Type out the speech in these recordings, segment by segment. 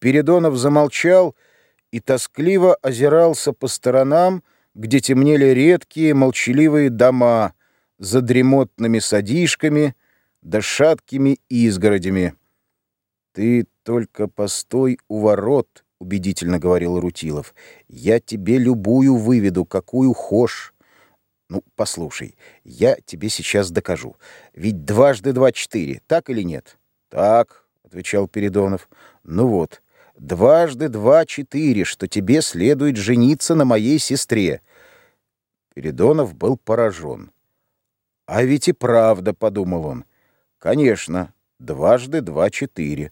Передонов замолчал и тоскливо озирался по сторонам, где темнели редкие молчаливые дома за дремотными садишками да шаткими изгородями. «Ты только постой у ворот», — убедительно говорил Рутилов. «Я тебе любую выведу, какую хошь. Ну, послушай, я тебе сейчас докажу. Ведь дважды два — четыре, так или нет?» «Так», — отвечал Передонов. «Ну вот, дважды два — четыре, что тебе следует жениться на моей сестре». Передонов был поражен. «А ведь и правда», — подумал он. «Конечно, дважды два — четыре».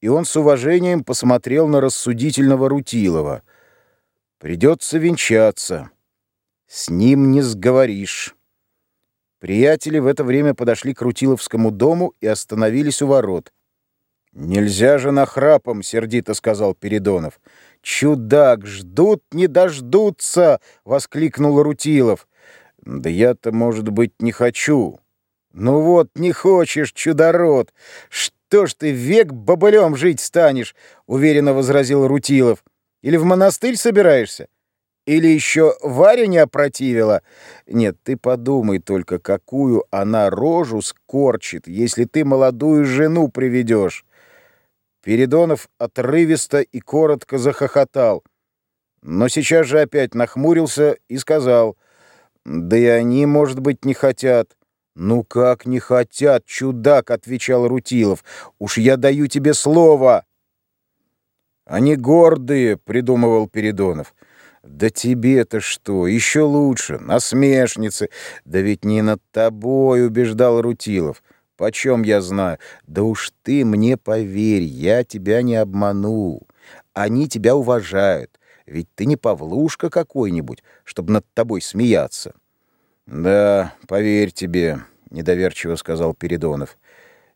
И он с уважением посмотрел на рассудительного Рутилова. «Придется венчаться». С ним не сговоришь. Приятели в это время подошли к Рутиловскому дому и остановились у ворот. «Нельзя же нахрапом», — сердито сказал Передонов. «Чудак, ждут, не дождутся!» — воскликнул Рутилов. «Да я-то, может быть, не хочу». «Ну вот, не хочешь, чудород! Что ж ты век бобылем жить станешь?» — уверенно возразил Рутилов. «Или в монастырь собираешься?» Или еще Варя не опротивила? Нет, ты подумай только, какую она рожу скорчит, если ты молодую жену приведешь. Передонов отрывисто и коротко захохотал, но сейчас же опять нахмурился и сказал, «Да и они, может быть, не хотят». «Ну как не хотят, чудак?» — отвечал Рутилов. «Уж я даю тебе слово». «Они гордые», — придумывал Передонов. Да тебе-то что? Еще лучше. Насмешницы. Да ведь не над тобой, убеждал Рутилов. Почем я знаю? Да уж ты мне поверь, я тебя не обману. Они тебя уважают. Ведь ты не Павлушка какой-нибудь, чтобы над тобой смеяться. Да, поверь тебе, недоверчиво сказал Передонов.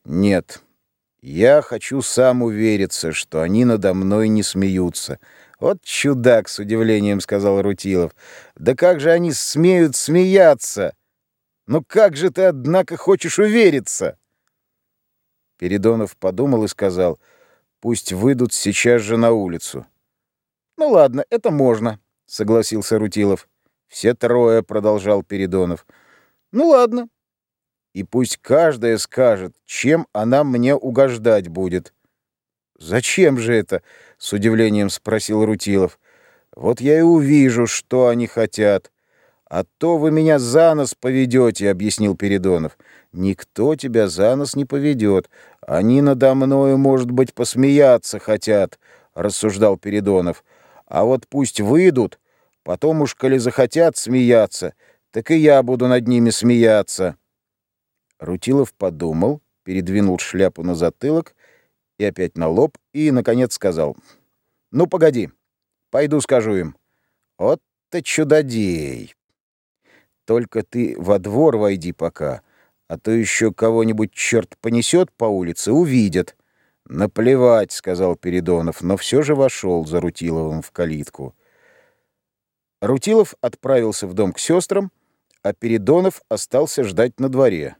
Нет, я хочу сам увериться, что они надо мной не смеются. «Вот чудак!» — с удивлением сказал Рутилов. «Да как же они смеют смеяться? Ну как же ты, однако, хочешь увериться?» Передонов подумал и сказал, «Пусть выйдут сейчас же на улицу». «Ну ладно, это можно», — согласился Рутилов. «Все трое», — продолжал Передонов. «Ну ладно». «И пусть каждая скажет, чем она мне угождать будет». «Зачем же это?» — с удивлением спросил Рутилов. «Вот я и увижу, что они хотят. А то вы меня за нос поведете», — объяснил Передонов. «Никто тебя за нос не поведет. Они надо мною, может быть, посмеяться хотят», — рассуждал Передонов. «А вот пусть выйдут, потом уж, коли захотят смеяться, так и я буду над ними смеяться». Рутилов подумал, передвинул шляпу на затылок и опять на лоб, и, наконец, сказал, «Ну, погоди, пойду скажу им. Вот ты чудодей! Только ты во двор войди пока, а то еще кого-нибудь черт понесет по улице, увидят». «Наплевать», — сказал Передонов, но все же вошел за Рутиловым в калитку. Рутилов отправился в дом к сестрам, а Передонов остался ждать на дворе.